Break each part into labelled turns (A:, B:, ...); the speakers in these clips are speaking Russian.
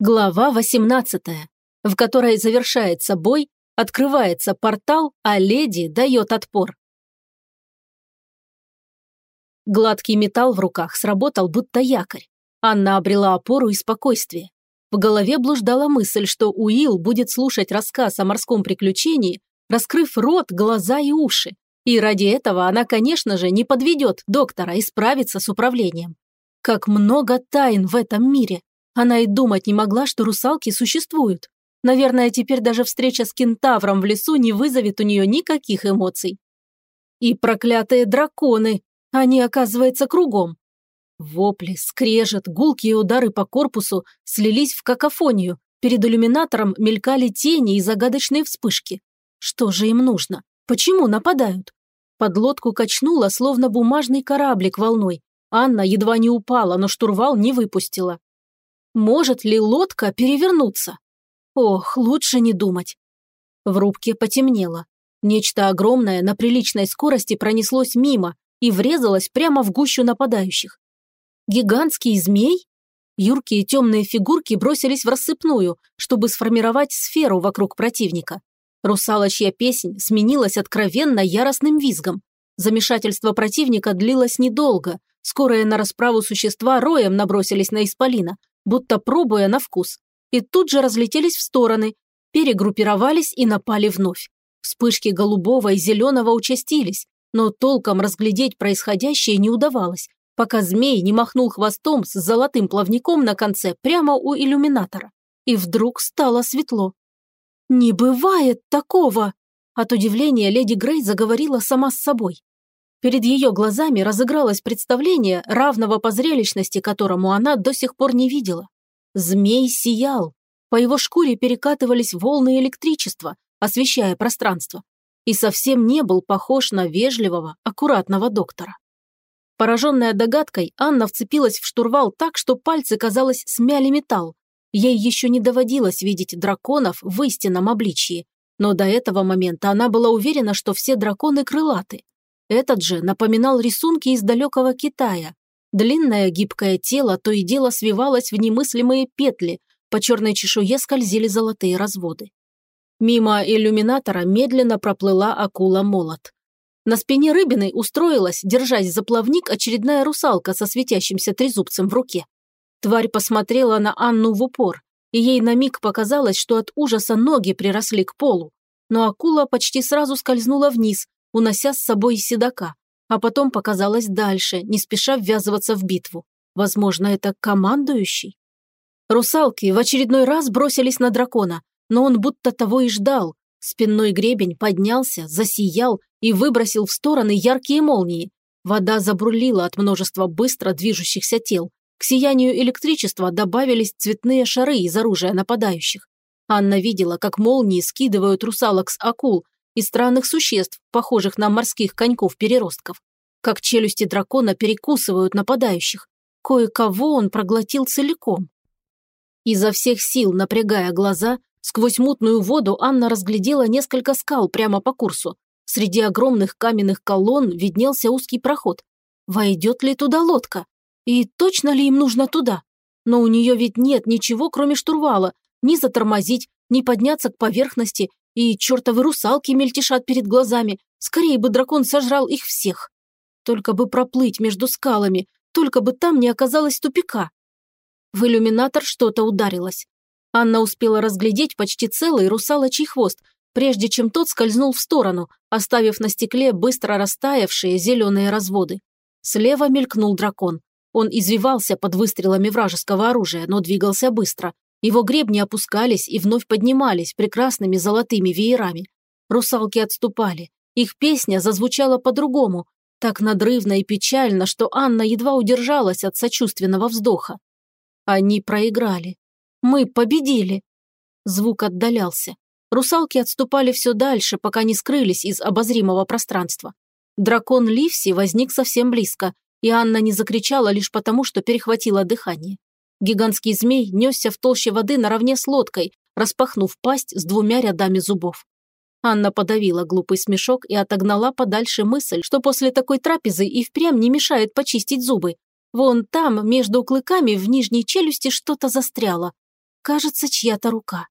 A: Глава 18, в которой завершается бой, открывается портал, а леди дает отпор. Гладкий металл в руках сработал будто якорь. Анна обрела опору и спокойствие. В голове блуждала мысль, что Уилл будет слушать рассказ о морском приключении, раскрыв рот, глаза и уши. И ради этого она, конечно же, не подведет доктора и справится с управлением. Как много тайн в этом мире! Она и думать не могла, что русалки существуют. Наверное, теперь даже встреча с кентавром в лесу не вызовет у нее никаких эмоций. И проклятые драконы! Они, оказывается, кругом. Вопли, скрежет, гулкие удары по корпусу слились в какофонию. Перед иллюминатором мелькали тени и загадочные вспышки. Что же им нужно? Почему нападают? Подлодку качнуло, словно бумажный кораблик волной. Анна едва не упала, но штурвал не выпустила. Может ли лодка перевернуться? Ох, лучше не думать. В рубке потемнело. Нечто огромное на приличной скорости пронеслось мимо и врезалось прямо в гущу нападающих. Гигантский змей? Юркие темные фигурки бросились в рассыпную, чтобы сформировать сферу вокруг противника. Русалочья песнь сменилась откровенно яростным визгом. Замешательство противника длилось недолго. Скорые на расправу существа роем набросились на исполина, будто пробуя на вкус, и тут же разлетелись в стороны, перегруппировались и напали вновь. Вспышки голубого и зеленого участились, но толком разглядеть происходящее не удавалось, пока змей не махнул хвостом с золотым плавником на конце прямо у иллюминатора. И вдруг стало светло. «Не бывает такого!» От удивления леди Грей заговорила сама с собой. Перед ее глазами разыгралось представление, равного по зрелищности которому она до сих пор не видела. Змей сиял. По его шкуре перекатывались волны электричества, освещая пространство. И совсем не был похож на вежливого, аккуратного доктора. Пораженная догадкой, Анна вцепилась в штурвал так, что пальцы, казалось, смяли металл. Ей еще не доводилось видеть драконов в истинном обличии. Но до этого момента она была уверена, что все драконы крылаты. Этот же напоминал рисунки из далекого Китая. Длинное гибкое тело то и дело свивалось в немыслимые петли, по черной чешуе скользили золотые разводы. Мимо иллюминатора медленно проплыла акула-молот. На спине рыбины устроилась, держась за плавник, очередная русалка со светящимся трезубцем в руке. Тварь посмотрела на Анну в упор, и ей на миг показалось, что от ужаса ноги приросли к полу. Но акула почти сразу скользнула вниз, унося с собой седока, а потом показалась дальше, не спеша ввязываться в битву. Возможно, это командующий? Русалки в очередной раз бросились на дракона, но он будто того и ждал. Спинной гребень поднялся, засиял и выбросил в стороны яркие молнии. Вода забурлила от множества быстро движущихся тел. К сиянию электричества добавились цветные шары из оружия нападающих. Анна видела, как молнии скидывают русалок с акул, и странных существ, похожих на морских коньков-переростков. Как челюсти дракона перекусывают нападающих. Кое-кого он проглотил целиком. Изо всех сил, напрягая глаза, сквозь мутную воду Анна разглядела несколько скал прямо по курсу. Среди огромных каменных колонн виднелся узкий проход. Войдет ли туда лодка? И точно ли им нужно туда? Но у нее ведь нет ничего, кроме штурвала. Ни затормозить, ни подняться к поверхности, и чертовы русалки мельтешат перед глазами. Скорее бы дракон сожрал их всех. Только бы проплыть между скалами, только бы там не оказалось тупика. В иллюминатор что-то ударилось. Анна успела разглядеть почти целый русалочий хвост, прежде чем тот скользнул в сторону, оставив на стекле быстро растаявшие зеленые разводы. Слева мелькнул дракон. Он извивался под выстрелами вражеского оружия, но двигался быстро, его гребни опускались и вновь поднимались прекрасными золотыми веерами. Русалки отступали. Их песня зазвучала по-другому, так надрывно и печально, что Анна едва удержалась от сочувственного вздоха. Они проиграли. Мы победили. Звук отдалялся. Русалки отступали все дальше, пока не скрылись из обозримого пространства. Дракон Ливси возник совсем близко, и Анна не закричала лишь потому, что перехватила дыхание. Гигантский змей несся в толще воды наравне с лодкой, распахнув пасть с двумя рядами зубов. Анна подавила глупый смешок и отогнала подальше мысль, что после такой трапезы и впрямь не мешает почистить зубы. Вон там, между клыками, в нижней челюсти что-то застряло. кажется, чья-то рука.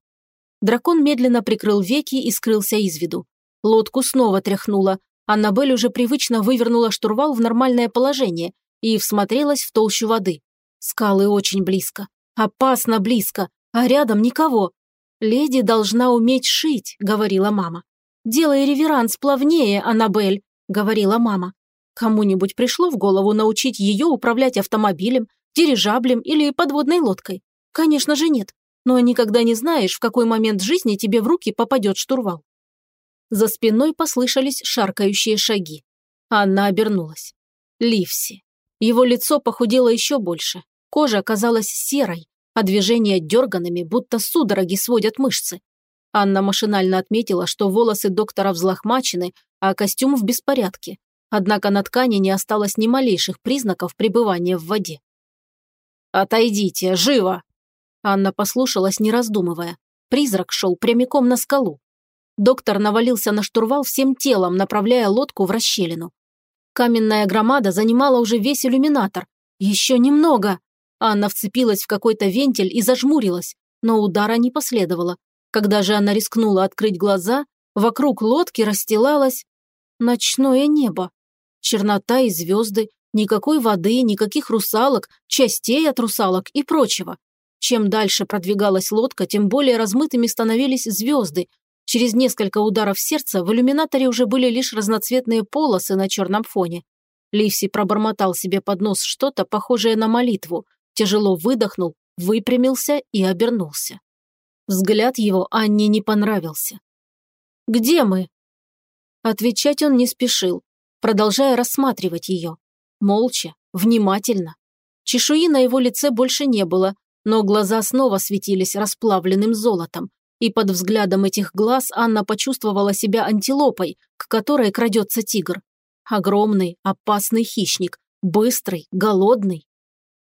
A: Дракон медленно прикрыл веки и скрылся из виду. Лодку снова тряхнуло. Аннабель уже привычно вывернула штурвал в нормальное положение и всмотрелась в толщу воды. Скалы очень близко. Опасно близко, а рядом никого. «Леди должна уметь шить», — говорила мама. «Делай реверанс плавнее, Аннабель», — говорила мама. Кому-нибудь пришло в голову научить ее управлять автомобилем, дирижаблем или подводной лодкой? Конечно же нет но никогда не знаешь, в какой момент жизни тебе в руки попадет штурвал. За спиной послышались шаркающие шаги. Анна обернулась. Ливси. Его лицо похудело еще больше. Кожа оказалась серой, а движения дерганными, будто судороги сводят мышцы. Анна машинально отметила, что волосы доктора взлохмачены, а костюм в беспорядке. Однако на ткани не осталось ни малейших признаков пребывания в воде. «Отойдите, живо!» Анна послушалась, не раздумывая. Призрак шел прямиком на скалу. Доктор навалился на штурвал всем телом, направляя лодку в расщелину. Каменная громада занимала уже весь иллюминатор. Еще немного. Анна вцепилась в какой-то вентиль и зажмурилась, но удара не последовало. Когда же она рискнула открыть глаза, вокруг лодки расстилалось ночное небо. Чернота и звезды, никакой воды, никаких русалок, частей от русалок и прочего. Чем дальше продвигалась лодка, тем более размытыми становились звезды. Через несколько ударов сердца в иллюминаторе уже были лишь разноцветные полосы на черном фоне. Ливси пробормотал себе под нос что-то похожее на молитву, тяжело выдохнул, выпрямился и обернулся. Взгляд его Анне не понравился. «Где мы?» Отвечать он не спешил, продолжая рассматривать ее. Молча, внимательно. Чешуи на его лице больше не было, но глаза снова светились расплавленным золотом, и под взглядом этих глаз Анна почувствовала себя антилопой, к которой крадется тигр. Огромный, опасный хищник, быстрый, голодный.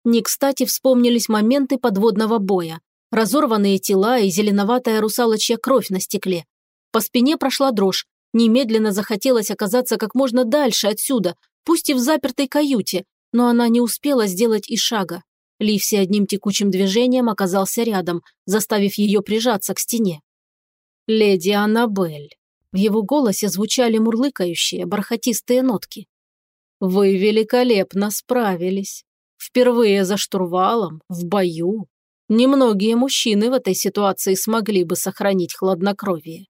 A: Не кстати вспомнились моменты подводного боя, разорванные тела и зеленоватая русалочья кровь на стекле. По спине прошла дрожь, немедленно захотелось оказаться как можно дальше отсюда, пусть и в запертой каюте, но она не успела сделать и шага. Ливси одним текучим движением оказался рядом, заставив ее прижаться к стене. «Леди Аннабель». В его голосе звучали мурлыкающие, бархатистые нотки. «Вы великолепно справились. Впервые за штурвалом, в бою. Немногие мужчины в этой ситуации смогли бы сохранить хладнокровие».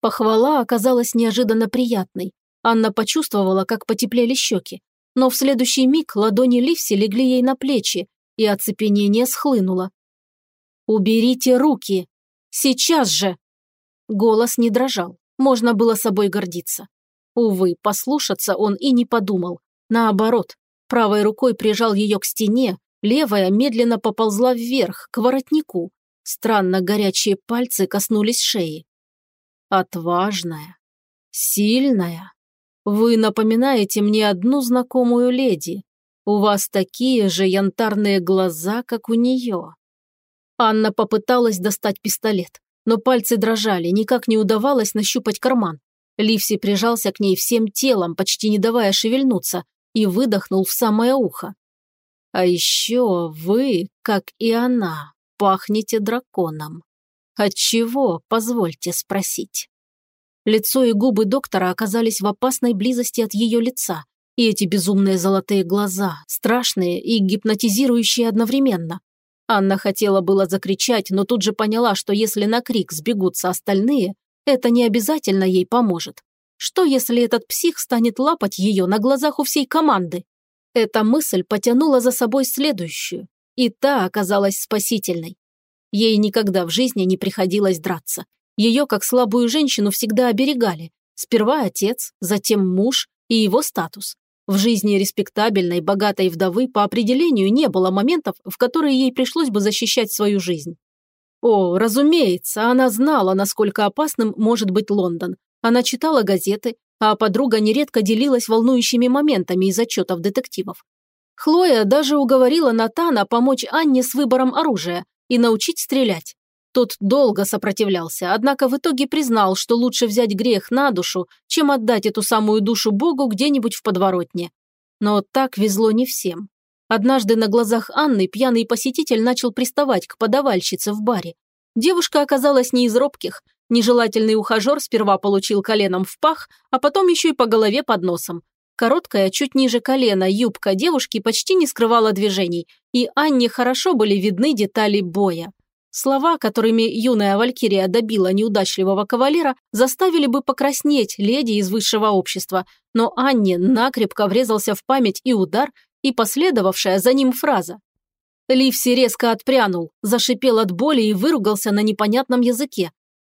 A: Похвала оказалась неожиданно приятной. Анна почувствовала, как потеплели щеки. Но в следующий миг ладони Ливси легли ей на плечи, и оцепенение схлынуло. «Уберите руки! Сейчас же!» Голос не дрожал, можно было собой гордиться. Увы, послушаться он и не подумал. Наоборот, правой рукой прижал ее к стене, левая медленно поползла вверх, к воротнику. Странно горячие пальцы коснулись шеи. Отважная, сильная. Вы напоминаете мне одну знакомую леди, у вас такие же янтарные глаза, как у нее». Анна попыталась достать пистолет, но пальцы дрожали, никак не удавалось нащупать карман. Ливси прижался к ней всем телом, почти не давая шевельнуться, и выдохнул в самое ухо. «А еще вы, как и она, пахнете драконом. Отчего, позвольте спросить?» Лицо и губы доктора оказались в опасной близости от ее лица, и эти безумные золотые глаза, страшные и гипнотизирующие одновременно. Анна хотела было закричать, но тут же поняла, что если на крик сбегутся остальные, это не обязательно ей поможет. Что если этот псих станет лапать ее на глазах у всей команды? Эта мысль потянула за собой следующую, и та оказалась спасительной. Ей никогда в жизни не приходилось драться. Ее, как слабую женщину, всегда оберегали. Сперва отец, затем муж и его статус. В жизни респектабельной, богатой вдовы по определению не было моментов, в которые ей пришлось бы защищать свою жизнь. О, разумеется, она знала, насколько опасным может быть Лондон. Она читала газеты, а подруга нередко делилась волнующими моментами из отчетов детективов. Хлоя даже уговорила Натана помочь Анне с выбором оружия и научить стрелять. Тот долго сопротивлялся, однако в итоге признал, что лучше взять грех на душу, чем отдать эту самую душу Богу где-нибудь в подворотне. Но так везло не всем. Однажды на глазах Анны пьяный посетитель начал приставать к подавальщице в баре. Девушка оказалась не из робких. Нежелательный ухажер сперва получил коленом в пах, а потом еще и по голове под носом. Короткая, чуть ниже колена, юбка девушки почти не скрывала движений, и Анне хорошо были видны детали боя. Слова, которыми юная Валькирия добила неудачливого кавалера, заставили бы покраснеть леди из высшего общества, но Анне накрепко врезался в память и удар, и последовавшая за ним фраза. Ливси резко отпрянул, зашипел от боли и выругался на непонятном языке.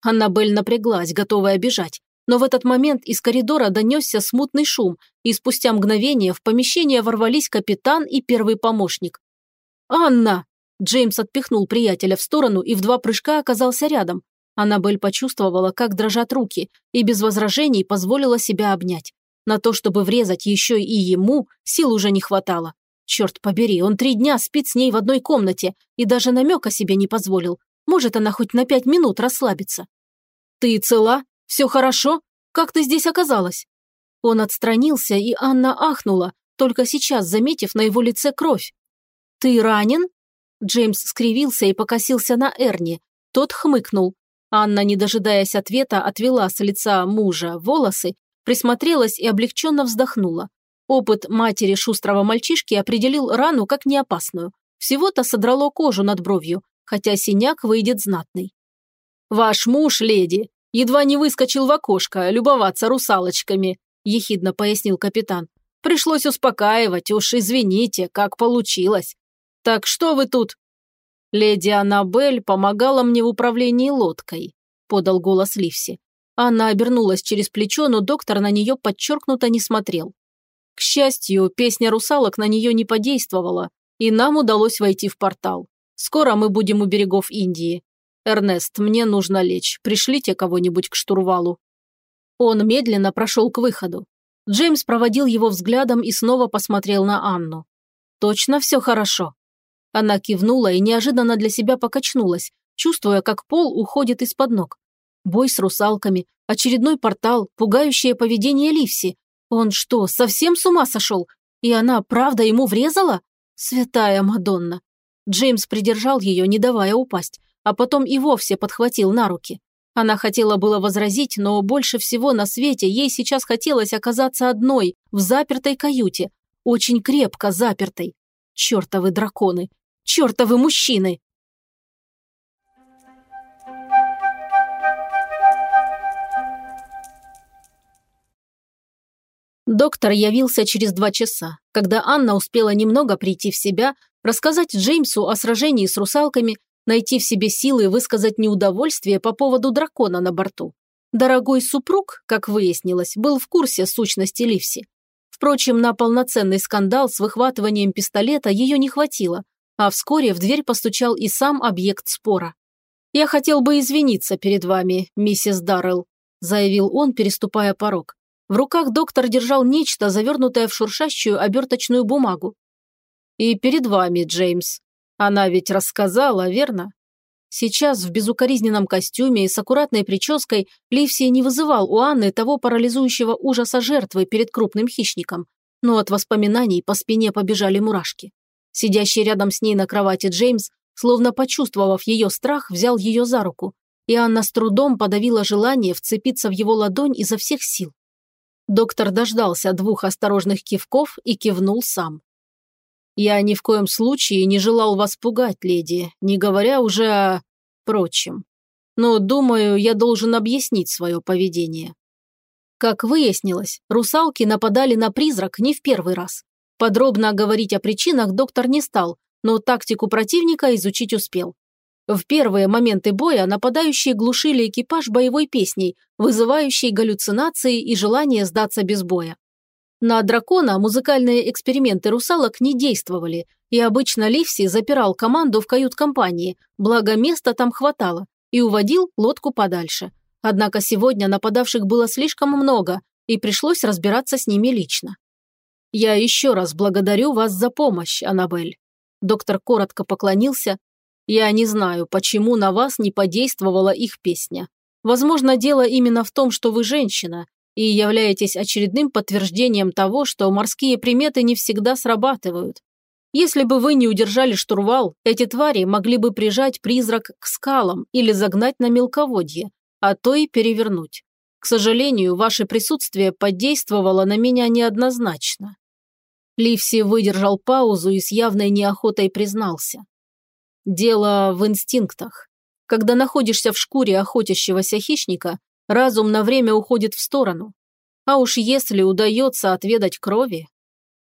A: Аннабель напряглась, готовая бежать. Но в этот момент из коридора донесся смутный шум, и спустя мгновение в помещение ворвались капитан и первый помощник. «Анна!» Джеймс отпихнул приятеля в сторону и в два прыжка оказался рядом. Аннабель почувствовала, как дрожат руки, и без возражений позволила себя обнять. На то, чтобы врезать еще и ему, сил уже не хватало. Черт побери, он три дня спит с ней в одной комнате и даже намека себе не позволил. Может, она хоть на пять минут расслабится. «Ты цела? Все хорошо? Как ты здесь оказалась?» Он отстранился, и Анна ахнула, только сейчас заметив на его лице кровь. «Ты ранен?» Джеймс скривился и покосился на Эрни. Тот хмыкнул. Анна, не дожидаясь ответа, отвела с лица мужа волосы присмотрелась и облегченно вздохнула. Опыт матери шустрого мальчишки определил рану как неопасную. Всего-то содрало кожу над бровью, хотя синяк выйдет знатный. «Ваш муж, леди, едва не выскочил в окошко любоваться русалочками», ехидно пояснил капитан. «Пришлось успокаивать, уж извините, как получилось. Так что вы тут?» «Леди Аннабель помогала мне в управлении лодкой», подал голос Ливси. Анна обернулась через плечо, но доктор на нее подчеркнуто не смотрел. К счастью, песня русалок на нее не подействовала, и нам удалось войти в портал. Скоро мы будем у берегов Индии. Эрнест, мне нужно лечь. Пришлите кого-нибудь к штурвалу. Он медленно прошел к выходу. Джеймс проводил его взглядом и снова посмотрел на Анну. «Точно все хорошо?» Она кивнула и неожиданно для себя покачнулась, чувствуя, как пол уходит из-под ног. Бой с русалками, очередной портал, пугающее поведение Ливси. Он что, совсем с ума сошел? И она правда ему врезала? Святая Мадонна. Джеймс придержал ее, не давая упасть, а потом и вовсе подхватил на руки. Она хотела было возразить, но больше всего на свете ей сейчас хотелось оказаться одной, в запертой каюте, очень крепко запертой. Чертовы драконы! Чертовы мужчины! Доктор явился через два часа, когда Анна успела немного прийти в себя, рассказать Джеймсу о сражении с русалками, найти в себе силы высказать неудовольствие по поводу дракона на борту. Дорогой супруг, как выяснилось, был в курсе сущности Ливси. Впрочем, на полноценный скандал с выхватыванием пистолета ее не хватило, а вскоре в дверь постучал и сам объект спора. «Я хотел бы извиниться перед вами, миссис Даррелл», заявил он, переступая порог. В руках доктор держал нечто, завернутое в шуршащую оберточную бумагу. «И перед вами, Джеймс. Она ведь рассказала, верно?» Сейчас в безукоризненном костюме и с аккуратной прической Ливсия не вызывал у Анны того парализующего ужаса жертвы перед крупным хищником, но от воспоминаний по спине побежали мурашки. Сидящий рядом с ней на кровати Джеймс, словно почувствовав ее страх, взял ее за руку, и Анна с трудом подавила желание вцепиться в его ладонь изо всех сил. Доктор дождался двух осторожных кивков и кивнул сам. «Я ни в коем случае не желал вас пугать, леди, не говоря уже о прочем. Но, думаю, я должен объяснить свое поведение». Как выяснилось, русалки нападали на призрак не в первый раз. Подробно говорить о причинах доктор не стал, но тактику противника изучить успел. В первые моменты боя нападающие глушили экипаж боевой песней, вызывающей галлюцинации и желание сдаться без боя. На дракона музыкальные эксперименты русалок не действовали, и обычно Ливси запирал команду в кают-компании, благо места там хватало, и уводил лодку подальше. Однако сегодня нападавших было слишком много, и пришлось разбираться с ними лично. «Я еще раз благодарю вас за помощь, Аннабель». Доктор коротко поклонился, я не знаю, почему на вас не подействовала их песня. Возможно, дело именно в том, что вы женщина и являетесь очередным подтверждением того, что морские приметы не всегда срабатывают. Если бы вы не удержали штурвал, эти твари могли бы прижать призрак к скалам или загнать на мелководье, а то и перевернуть. К сожалению, ваше присутствие подействовало на меня неоднозначно. Ливси выдержал паузу и с явной неохотой признался. Дело в инстинктах. Когда находишься в шкуре охотящегося хищника, разум на время уходит в сторону. А уж если удается отведать крови,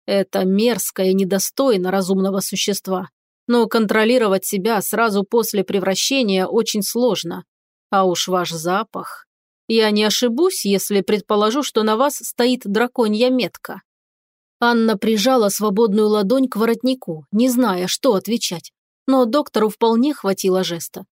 A: это мерзко и недостойно разумного существа. Но контролировать себя сразу после превращения очень сложно. А уж ваш запах. Я не ошибусь, если предположу, что на вас стоит драконья метка. Анна прижала свободную ладонь к воротнику, не зная, что отвечать. Но доктору вполне хватило жеста.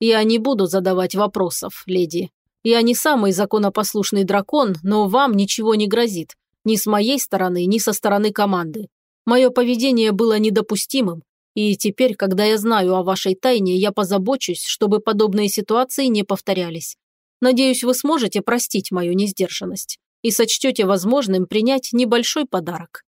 A: «Я не буду задавать вопросов, леди. Я не самый законопослушный дракон, но вам ничего не грозит. Ни с моей стороны, ни со стороны команды. Мое поведение было недопустимым, и теперь, когда я знаю о вашей тайне, я позабочусь, чтобы подобные ситуации не повторялись. Надеюсь, вы сможете простить мою несдержанность и сочтете возможным принять небольшой подарок».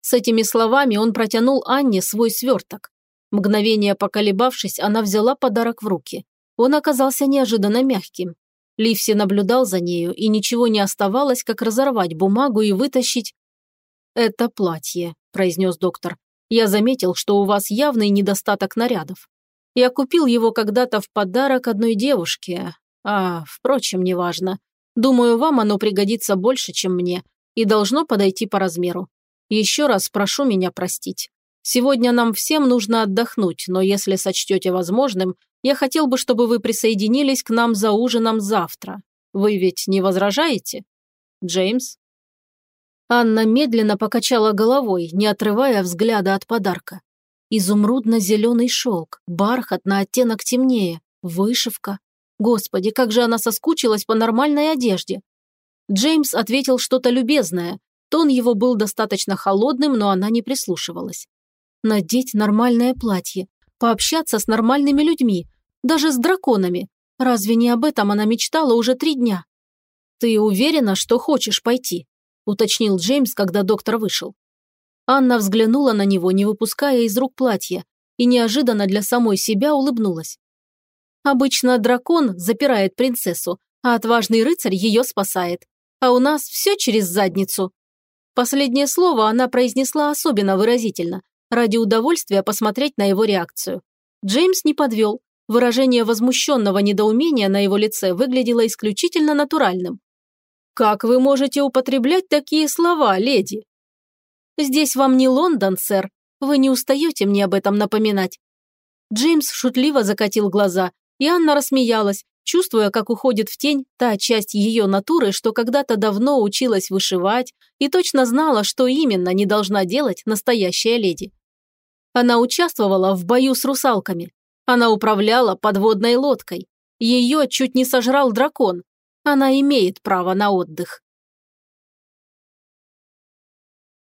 A: С этими словами он протянул Анне свой сверток. Мгновение поколебавшись, она взяла подарок в руки. Он оказался неожиданно мягким, Ливси наблюдал за нею, и ничего не оставалось, как разорвать бумагу и вытащить... «Это платье», – произнес доктор. «Я заметил, что у вас явный недостаток нарядов. Я купил его когда-то в подарок одной девушке. А, впрочем, неважно. Думаю, вам оно пригодится больше, чем мне, и должно подойти по размеру. Еще раз прошу меня простить. Сегодня нам всем нужно отдохнуть, но если сочтете возможным, я хотел бы, чтобы вы присоединились к нам за ужином завтра. Вы ведь не возражаете? Джеймс?» Анна медленно покачала головой, не отрывая взгляда от подарка. Изумрудно-зеленый шелк, бархат на оттенок темнее, вышивка. Господи, как же она соскучилась по нормальной одежде. Джеймс ответил что-то любезное. Тон его был достаточно холодным, но она не прислушивалась. Надеть нормальное платье, пообщаться с нормальными людьми, даже с драконами. Разве не об этом она мечтала уже три дня? «Ты уверена, что хочешь пойти?» – уточнил Джеймс, когда доктор вышел. Анна взглянула на него, не выпуская из рук платья, и неожиданно для самой себя улыбнулась. Обычно дракон запирает принцессу, а отважный рыцарь ее спасает. А у нас все через задницу. Последнее слово она произнесла особенно выразительно, ради удовольствия посмотреть на его реакцию. Джеймс не подвел. Выражение возмущенного недоумения на его лице выглядело исключительно натуральным. «Как вы можете употреблять такие слова, леди?» «Здесь вам не Лондон, сэр. Вы не устаете мне об этом напоминать». Джеймс шутливо закатил глаза, и Анна рассмеялась, чувствуя, как уходит в тень та часть ее натуры, что когда-то давно училась вышивать и точно знала, что именно не должна делать настоящая леди. Она участвовала в бою с русалками. Она управляла подводной лодкой. Ее чуть не сожрал дракон. Она имеет право на отдых.